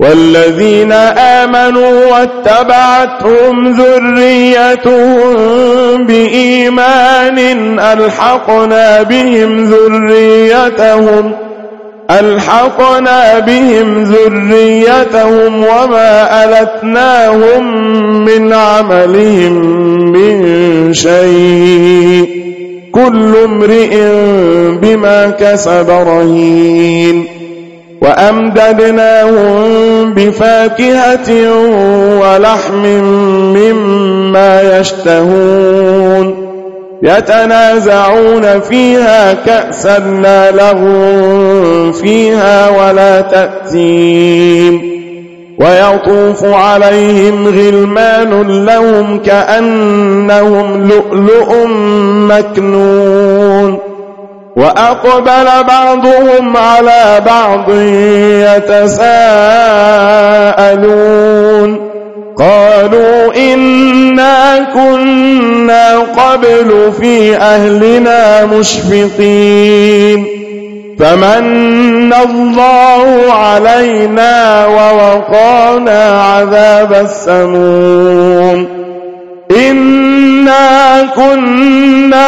والذين آمنوا واتبعتهم ذريتهم بإيمان ألحقنا بهم ذريتهم ألحقنا بهم ذريتهم وما ألتناهم من عملهم من شيء كل امرئ بما كسب رهين وأمددناهم بفاكهة ولحم مما يشتهون. يتنازعون فيها كأسا لا لغو فيها ولا تأثيم. ويطوف عليهم غلمان لهم كأنهم لؤلؤ مكنون. وأقبل بعضهم على بعض يتساءلون. قالوا إنا كنا قبل في أهلنا مشفقين. فمن الله علينا ووقانا عذاب السموم. إنا كنا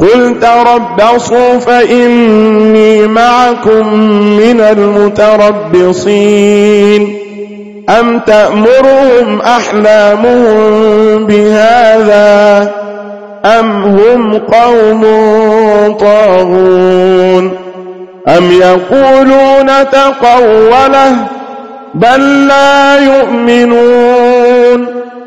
قل تربصوا فإني معكم من المتربصين. أم تأمرهم أحلامهم بهذا أم هم قوم طاغون؟ أم يقولون تقوله بل لا يؤمنون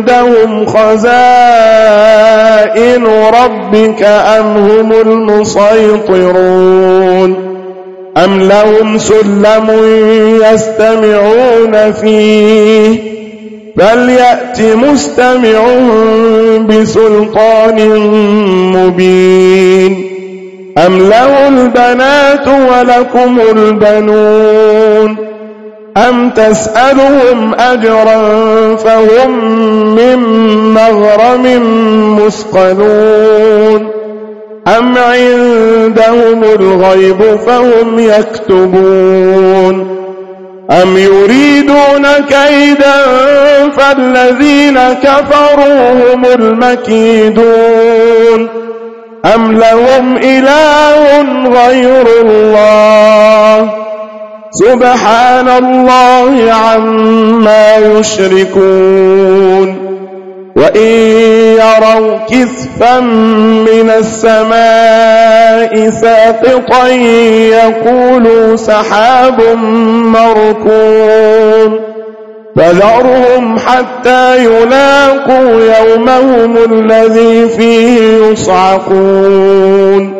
عندهم خزائن ربك أم هم المسيطرون أم لهم سلم يستمعون فيه فليأت مستمعهم بسلطان مبين أم له البنات ولكم البنون أم تسألهم أجرا فهم من مغرم مثقلون أم عندهم الغيب فهم يكتبون أم يريدون كيدا فالذين كفروا هم المكيدون أم لهم إله غير الله سبحان الله عما يشركون وإن يروا كسفا من السماء ساقطا يقولوا سحاب مركون فذرهم حتى يلاقوا يومهم الذي فيه يصعقون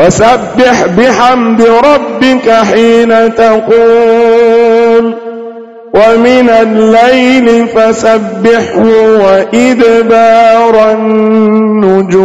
وسبح بحمد ربك حين تقول ومن الليل فسبحه وإدبار النجوم.